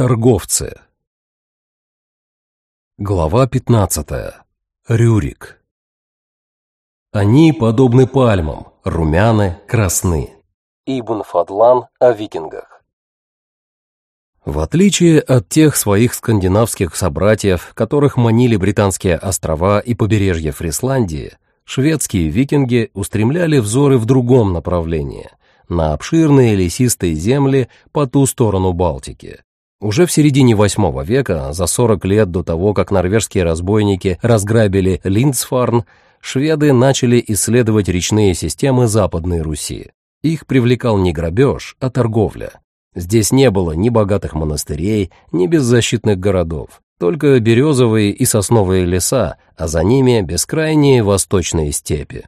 Торговцы. Глава 15. Рюрик. Они подобны пальмам, румяны, красны. Ибн Фадлан о викингах. В отличие от тех своих скандинавских собратьев, которых манили британские острова и побережье Фрисландии, шведские викинги устремляли взоры в другом направлении – на обширные лесистые земли по ту сторону Балтики. Уже в середине VIII века, за 40 лет до того, как норвежские разбойники разграбили Линдсфарн, шведы начали исследовать речные системы Западной Руси. Их привлекал не грабеж, а торговля. Здесь не было ни богатых монастырей, ни беззащитных городов, только березовые и сосновые леса, а за ними бескрайние восточные степи.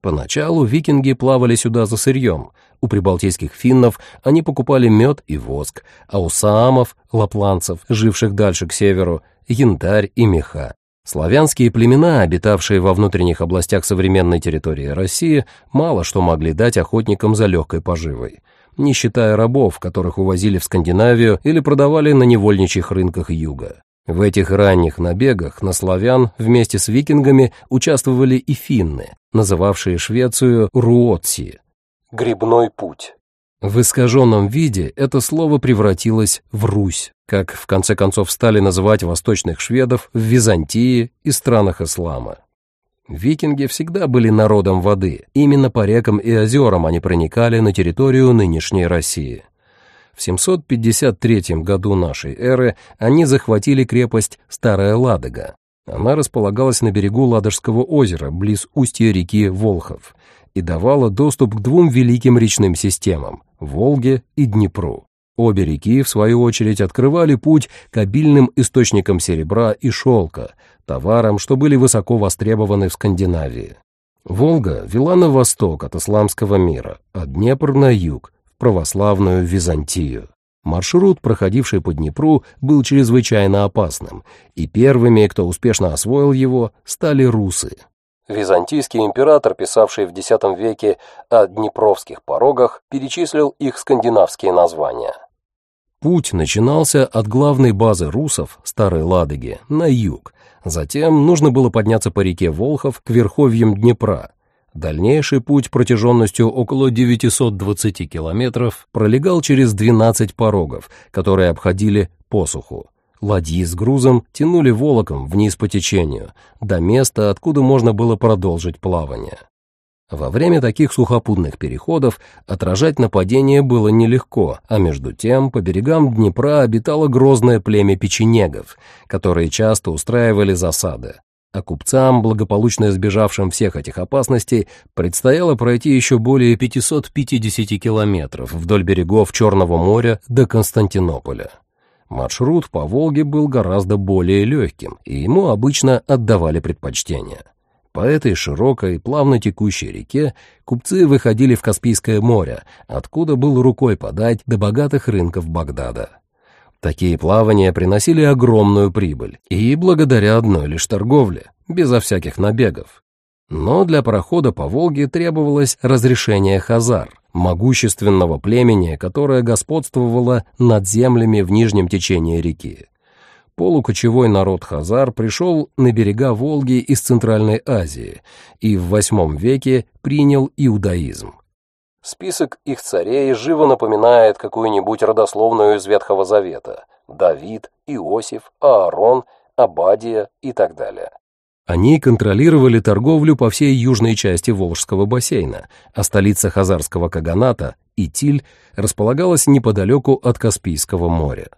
Поначалу викинги плавали сюда за сырьем, у прибалтийских финнов они покупали мед и воск, а у саамов, лапланцев, живших дальше к северу, янтарь и меха. Славянские племена, обитавшие во внутренних областях современной территории России, мало что могли дать охотникам за легкой поживой, не считая рабов, которых увозили в Скандинавию или продавали на невольничьих рынках юга. В этих ранних набегах на славян вместе с викингами участвовали и финны, называвшие Швецию Руотси, грибной путь. В искаженном виде это слово превратилось в Русь, как в конце концов стали называть восточных шведов в Византии и странах ислама. Викинги всегда были народом воды, именно по рекам и озерам они проникали на территорию нынешней России. В 753 году нашей эры они захватили крепость Старая Ладога. Она располагалась на берегу Ладожского озера, близ устья реки Волхов, и давала доступ к двум великим речным системам – Волге и Днепру. Обе реки, в свою очередь, открывали путь к обильным источникам серебра и шелка, товарам, что были высоко востребованы в Скандинавии. Волга вела на восток от исламского мира, а Днепр на юг, в православную Византию. Маршрут, проходивший по Днепру, был чрезвычайно опасным, и первыми, кто успешно освоил его, стали русы. Византийский император, писавший в X веке о Днепровских порогах, перечислил их скандинавские названия. Путь начинался от главной базы русов, Старой Ладоги, на юг. Затем нужно было подняться по реке Волхов к верховьям Днепра. Дальнейший путь протяженностью около 920 километров пролегал через 12 порогов, которые обходили посуху. Ладьи с грузом тянули волоком вниз по течению, до места, откуда можно было продолжить плавание. Во время таких сухопутных переходов отражать нападение было нелегко, а между тем по берегам Днепра обитало грозное племя печенегов, которые часто устраивали засады. А купцам, благополучно избежавшим всех этих опасностей, предстояло пройти еще более 550 километров вдоль берегов Черного моря до Константинополя. Маршрут по Волге был гораздо более легким, и ему обычно отдавали предпочтение. По этой широкой, плавно текущей реке купцы выходили в Каспийское море, откуда был рукой подать до богатых рынков Багдада. Такие плавания приносили огромную прибыль, и благодаря одной лишь торговле, безо всяких набегов. Но для прохода по Волге требовалось разрешение хазар, могущественного племени, которое господствовало над землями в нижнем течении реки. Полукочевой народ хазар пришел на берега Волги из Центральной Азии и в VIII веке принял иудаизм. Список их царей живо напоминает какую-нибудь родословную из Ветхого Завета – Давид, Иосиф, Аарон, Абадия и так далее. Они контролировали торговлю по всей южной части Волжского бассейна, а столица Хазарского Каганата, Итиль, располагалась неподалеку от Каспийского моря.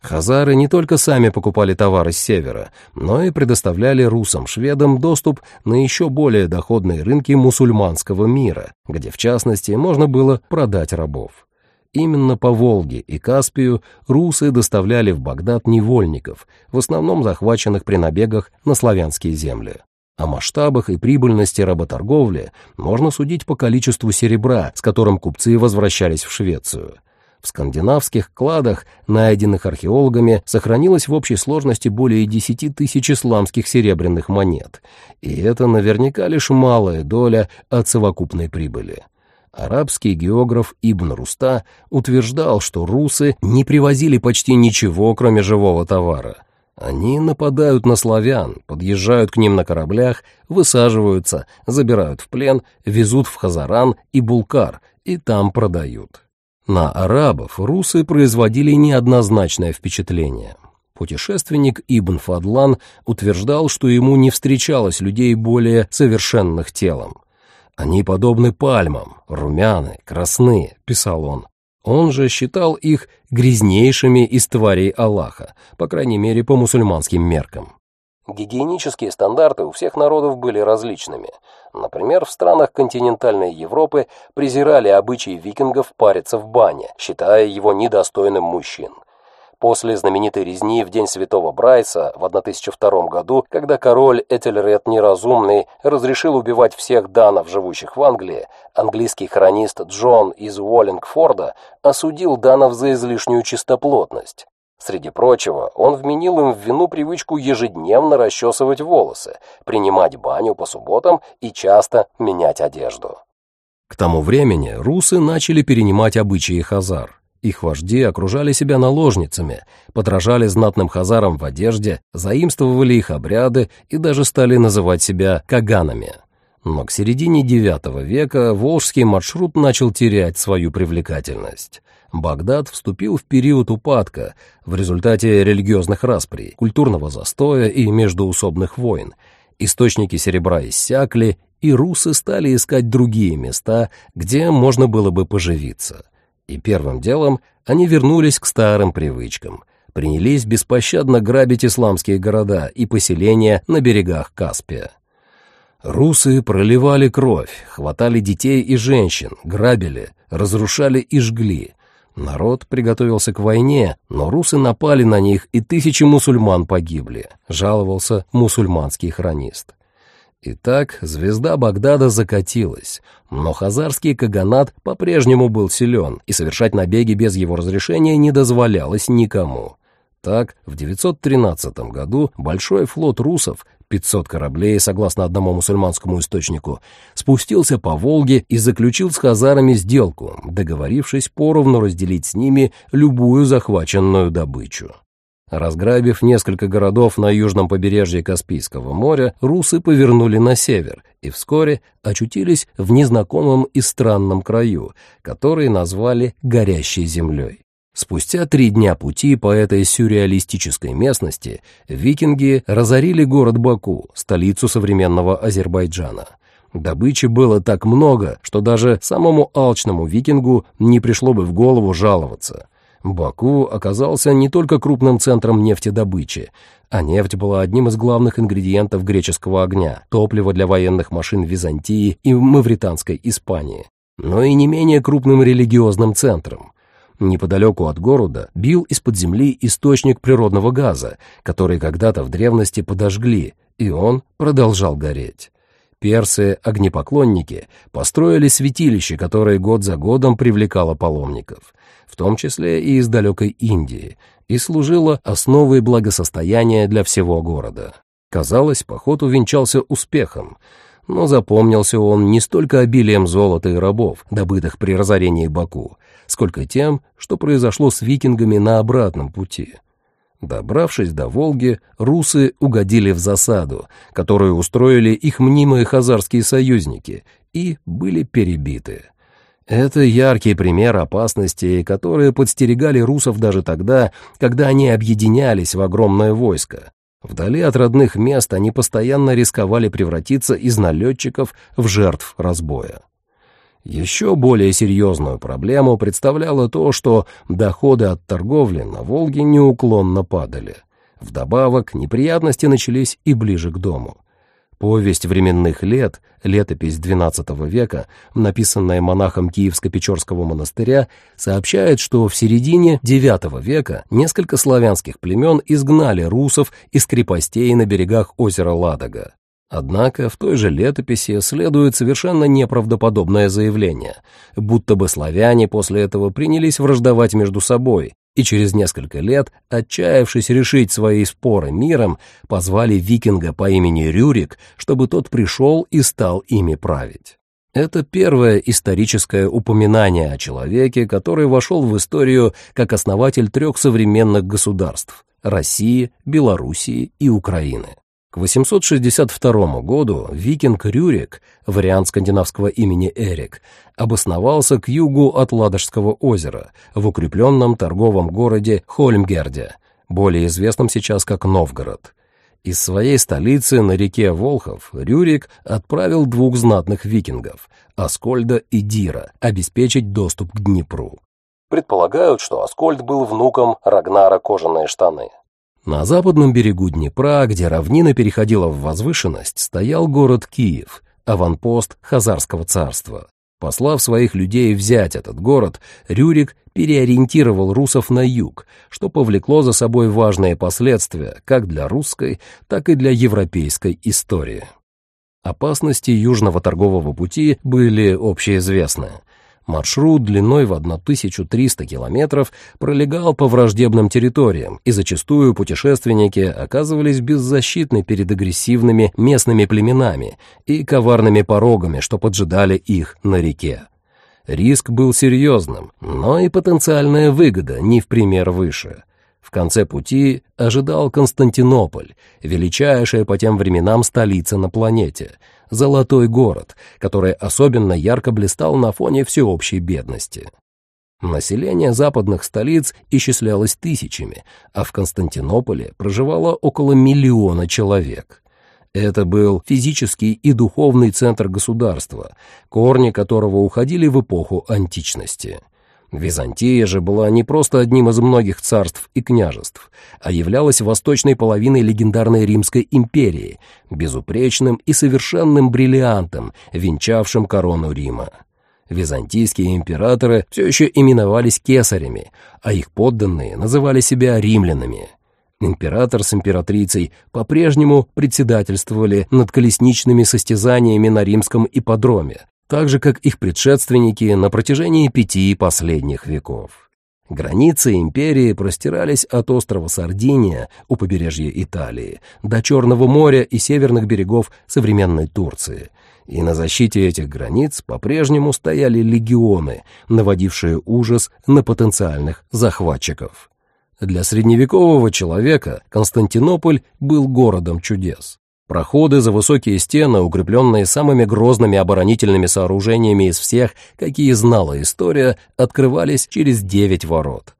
Хазары не только сами покупали товары с севера, но и предоставляли русам-шведам доступ на еще более доходные рынки мусульманского мира, где, в частности, можно было продать рабов. Именно по Волге и Каспию русы доставляли в Багдад невольников, в основном захваченных при набегах на славянские земли. О масштабах и прибыльности работорговли можно судить по количеству серебра, с которым купцы возвращались в Швецию. В скандинавских кладах, найденных археологами, сохранилось в общей сложности более 10 тысяч исламских серебряных монет, и это наверняка лишь малая доля от совокупной прибыли. Арабский географ Ибн Руста утверждал, что русы не привозили почти ничего, кроме живого товара. Они нападают на славян, подъезжают к ним на кораблях, высаживаются, забирают в плен, везут в Хазаран и Булкар и там продают. На арабов русы производили неоднозначное впечатление. Путешественник Ибн Фадлан утверждал, что ему не встречалось людей более совершенных телом. «Они подобны пальмам, румяны, красны», — писал он. Он же считал их грязнейшими из тварей Аллаха, по крайней мере, по мусульманским меркам. Гигиенические стандарты у всех народов были различными. Например, в странах континентальной Европы презирали обычаи викингов париться в бане, считая его недостойным мужчин. После знаменитой резни в день Святого Брайса в 1002 году, когда король Этельред Неразумный разрешил убивать всех данов, живущих в Англии, английский хронист Джон из Уоллингфорда осудил данов за излишнюю чистоплотность. Среди прочего, он вменил им в вину привычку ежедневно расчесывать волосы, принимать баню по субботам и часто менять одежду. К тому времени русы начали перенимать обычаи хазар. Их вожди окружали себя наложницами, подражали знатным хазарам в одежде, заимствовали их обряды и даже стали называть себя каганами. Но к середине IX века волжский маршрут начал терять свою привлекательность. Багдад вступил в период упадка в результате религиозных расприй, культурного застоя и междуусобных войн. Источники серебра иссякли, и русы стали искать другие места, где можно было бы поживиться. И первым делом они вернулись к старым привычкам, принялись беспощадно грабить исламские города и поселения на берегах Каспия. Русы проливали кровь, хватали детей и женщин, грабили, разрушали и жгли. Народ приготовился к войне, но русы напали на них, и тысячи мусульман погибли, жаловался мусульманский хронист. Итак, звезда Багдада закатилась, но хазарский каганат по-прежнему был силен, и совершать набеги без его разрешения не дозволялось никому. Так, в 913 году большой флот русов, 500 кораблей, согласно одному мусульманскому источнику, спустился по Волге и заключил с хазарами сделку, договорившись поровну разделить с ними любую захваченную добычу. Разграбив несколько городов на южном побережье Каспийского моря, русы повернули на север и вскоре очутились в незнакомом и странном краю, который назвали «горящей землей». Спустя три дня пути по этой сюрреалистической местности викинги разорили город Баку, столицу современного Азербайджана. Добычи было так много, что даже самому алчному викингу не пришло бы в голову жаловаться. Баку оказался не только крупным центром нефтедобычи, а нефть была одним из главных ингредиентов греческого огня, топлива для военных машин Византии и Мавританской Испании, но и не менее крупным религиозным центром. Неподалеку от города бил из-под земли источник природного газа, который когда-то в древности подожгли, и он продолжал гореть. Персы-огнепоклонники построили святилище, которое год за годом привлекало паломников в том числе и из далекой Индии, и служила основой благосостояния для всего города. Казалось, поход увенчался успехом, но запомнился он не столько обилием золота и рабов, добытых при разорении Баку, сколько тем, что произошло с викингами на обратном пути. Добравшись до Волги, русы угодили в засаду, которую устроили их мнимые хазарские союзники, и были перебиты. Это яркий пример опасностей, которые подстерегали русов даже тогда, когда они объединялись в огромное войско. Вдали от родных мест они постоянно рисковали превратиться из налетчиков в жертв разбоя. Еще более серьезную проблему представляло то, что доходы от торговли на Волге неуклонно падали. Вдобавок неприятности начались и ближе к дому. Повесть временных лет, летопись XII века, написанная монахом Киевско-Печорского монастыря, сообщает, что в середине IX века несколько славянских племен изгнали русов из крепостей на берегах озера Ладога. Однако в той же летописи следует совершенно неправдоподобное заявление, будто бы славяне после этого принялись враждовать между собой, и через несколько лет, отчаявшись решить свои споры миром, позвали викинга по имени Рюрик, чтобы тот пришел и стал ими править. Это первое историческое упоминание о человеке, который вошел в историю как основатель трех современных государств – России, Белоруссии и Украины. К 862 году викинг Рюрик, вариант скандинавского имени Эрик, обосновался к югу от Ладожского озера, в укрепленном торговом городе Хольмгерде, более известном сейчас как Новгород – из своей столицы на реке Волхов Рюрик отправил двух знатных викингов – Аскольда и Дира – обеспечить доступ к Днепру. Предполагают, что Аскольд был внуком Рагнара Кожаные штаны. На западном берегу Днепра, где равнина переходила в возвышенность, стоял город Киев, аванпост Хазарского царства. Послав своих людей взять этот город, Рюрик переориентировал русов на юг, что повлекло за собой важные последствия как для русской, так и для европейской истории. Опасности южного торгового пути были общеизвестны. Маршрут длиной в 1300 километров пролегал по враждебным территориям, и зачастую путешественники оказывались беззащитны перед агрессивными местными племенами и коварными порогами, что поджидали их на реке. Риск был серьезным, но и потенциальная выгода не в пример выше. В конце пути ожидал Константинополь, величайшая по тем временам столица на планете — золотой город, который особенно ярко блистал на фоне всеобщей бедности. Население западных столиц исчислялось тысячами, а в Константинополе проживало около миллиона человек. Это был физический и духовный центр государства, корни которого уходили в эпоху античности. Византия же была не просто одним из многих царств и княжеств, а являлась восточной половиной легендарной Римской империи, безупречным и совершенным бриллиантом, венчавшим корону Рима. Византийские императоры все еще именовались кесарями, а их подданные называли себя римлянами. Император с императрицей по-прежнему председательствовали над колесничными состязаниями на римском ипподроме, так же, как их предшественники на протяжении пяти последних веков. Границы империи простирались от острова Сардиния у побережья Италии до Черного моря и северных берегов современной Турции, и на защите этих границ по-прежнему стояли легионы, наводившие ужас на потенциальных захватчиков. Для средневекового человека Константинополь был городом чудес. Проходы за высокие стены, укрепленные самыми грозными оборонительными сооружениями из всех, какие знала история, открывались через девять ворот.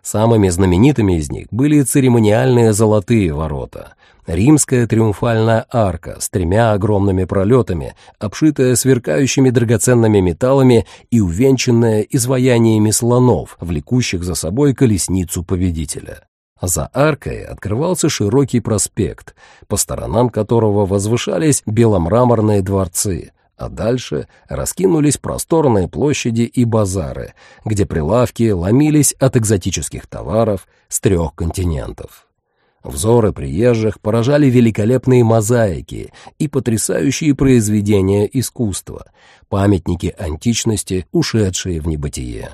Самыми знаменитыми из них были церемониальные золотые ворота. Римская триумфальная арка с тремя огромными пролетами, обшитая сверкающими драгоценными металлами и увенчанная изваяниями слонов, влекущих за собой колесницу победителя. За аркой открывался широкий проспект, по сторонам которого возвышались беломраморные дворцы, а дальше раскинулись просторные площади и базары, где прилавки ломились от экзотических товаров с трех континентов. Взоры приезжих поражали великолепные мозаики и потрясающие произведения искусства, памятники античности, ушедшие в небытие.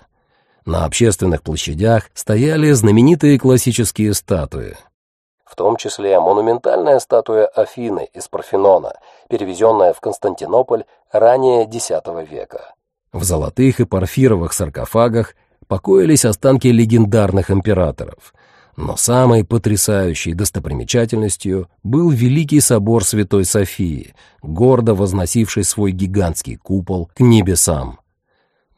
На общественных площадях стояли знаменитые классические статуи. В том числе монументальная статуя Афины из Парфенона, перевезенная в Константинополь ранее X века. В золотых и парфировых саркофагах покоились останки легендарных императоров. Но самой потрясающей достопримечательностью был Великий собор Святой Софии, гордо возносивший свой гигантский купол к небесам.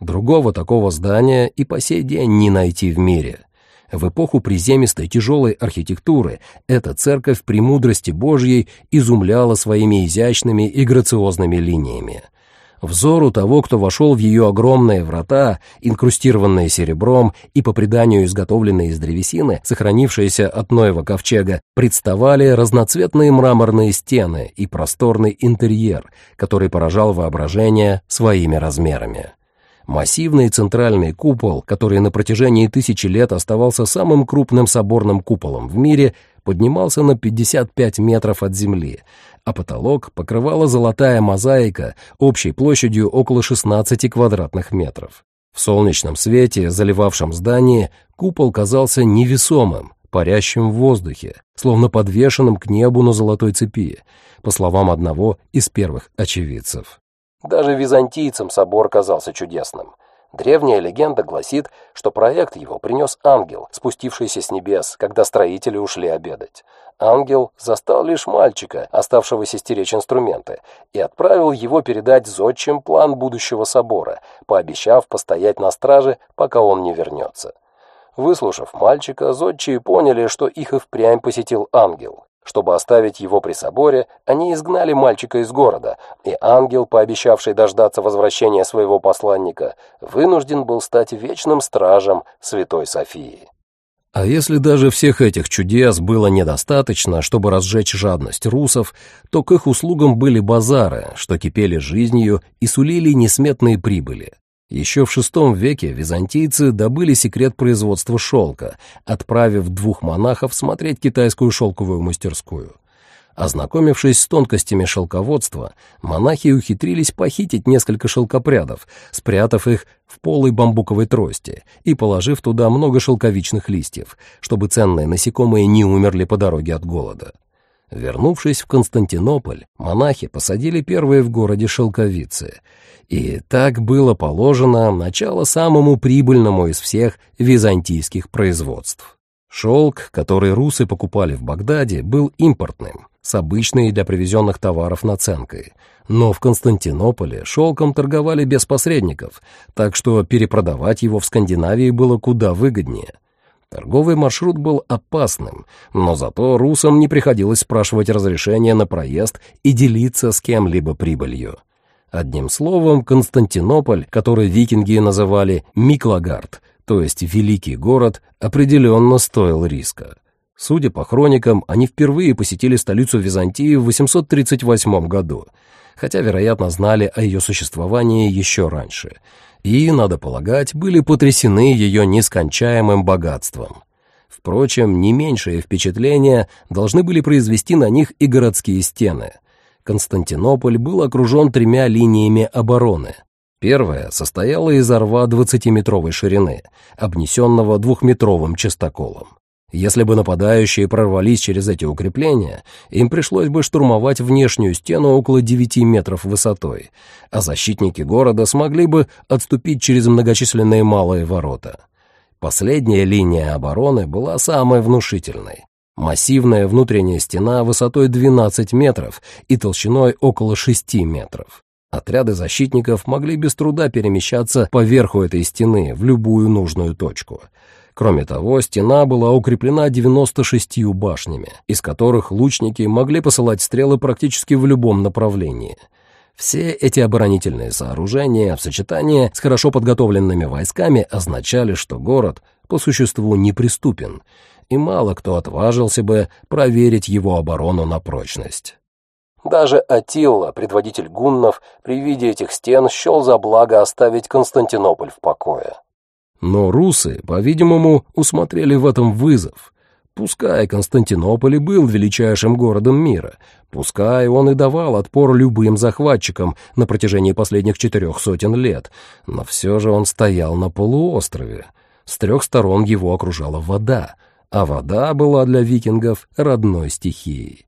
Другого такого здания и по сей день не найти в мире. В эпоху приземистой тяжелой архитектуры эта церковь премудрости Божьей изумляла своими изящными и грациозными линиями. Взору того, кто вошел в ее огромные врата, инкрустированные серебром и по преданию изготовленные из древесины, сохранившиеся от Ноева ковчега, представали разноцветные мраморные стены и просторный интерьер, который поражал воображение своими размерами. Массивный центральный купол, который на протяжении тысячи лет оставался самым крупным соборным куполом в мире, поднимался на 55 метров от земли, а потолок покрывала золотая мозаика общей площадью около 16 квадратных метров. В солнечном свете, заливавшем здание, купол казался невесомым, парящим в воздухе, словно подвешенным к небу на золотой цепи, по словам одного из первых очевидцев. Даже византийцам собор казался чудесным. Древняя легенда гласит, что проект его принес ангел, спустившийся с небес, когда строители ушли обедать. Ангел застал лишь мальчика, оставшегося стеречь инструменты, и отправил его передать зодчим план будущего собора, пообещав постоять на страже, пока он не вернется. Выслушав мальчика, зодчие поняли, что их и впрямь посетил ангел. Чтобы оставить его при соборе, они изгнали мальчика из города, и ангел, пообещавший дождаться возвращения своего посланника, вынужден был стать вечным стражем Святой Софии. А если даже всех этих чудес было недостаточно, чтобы разжечь жадность русов, то к их услугам были базары, что кипели жизнью и сулили несметные прибыли. Еще в VI веке византийцы добыли секрет производства шелка, отправив двух монахов смотреть китайскую шелковую мастерскую. Ознакомившись с тонкостями шелководства, монахи ухитрились похитить несколько шелкопрядов, спрятав их в полой бамбуковой трости и положив туда много шелковичных листьев, чтобы ценные насекомые не умерли по дороге от голода. Вернувшись в Константинополь, монахи посадили первые в городе шелковицы — и так было положено начало самому прибыльному из всех византийских производств. Шелк, который русы покупали в Багдаде, был импортным, с обычной для привезенных товаров наценкой. Но в Константинополе шелком торговали без посредников, так что перепродавать его в Скандинавии было куда выгоднее. Торговый маршрут был опасным, но зато русам не приходилось спрашивать разрешения на проезд и делиться с кем-либо прибылью. Одним словом, Константинополь, который викинги называли Миклагард, то есть «великий город», определенно стоил риска. Судя по хроникам, они впервые посетили столицу Византии в 838 году, хотя, вероятно, знали о ее существовании еще раньше, и, надо полагать, были потрясены ее нескончаемым богатством. Впрочем, не меньшее впечатление должны были произвести на них и городские стены. Константинополь был окружен тремя линиями обороны. Первая состояла из рва 20-метровой ширины, обнесенного двухметровым частоколом. Если бы нападающие прорвались через эти укрепления, им пришлось бы штурмовать внешнюю стену около 9 метров высотой, а защитники города смогли бы отступить через многочисленные малые ворота. Последняя линия обороны была самой внушительной. Массивная внутренняя стена высотой 12 метров и толщиной около 6 метров. Отряды защитников могли без труда перемещаться по верху этой стены в любую нужную точку. Кроме того, стена была укреплена 96 башнями, из которых лучники могли посылать стрелы практически в любом направлении. Все эти оборонительные сооружения в сочетании с хорошо подготовленными войсками означали, что город по существу неприступен — и мало кто отважился бы проверить его оборону на прочность. Даже Атилла, предводитель гуннов, при виде этих стен счел за благо оставить Константинополь в покое. Но русы, по-видимому, усмотрели в этом вызов. Пускай Константинополь и был величайшим городом мира, пускай он и давал отпор любым захватчикам на протяжении последних четырех сотен лет, но все же он стоял на полуострове. С трех сторон его окружала вода — а вода была для викингов родной стихией.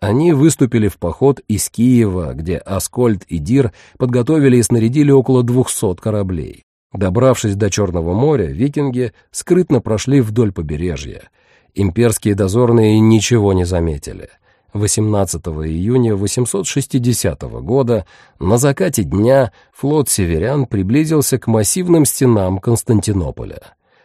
Они выступили в поход из Киева, где Аскольд и Дир подготовили и снарядили около двухсот кораблей. Добравшись до Черного моря, викинги скрытно прошли вдоль побережья. Имперские дозорные ничего не заметили. 18 июня 860 года на закате дня флот северян приблизился к массивным стенам Константинополя.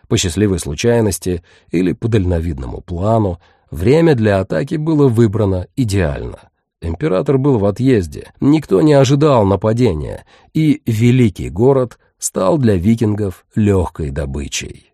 По счастливой случайности или по дальновидному плану время для атаки было выбрано идеально. Император был в отъезде, никто не ожидал нападения, и великий город стал для викингов легкой добычей.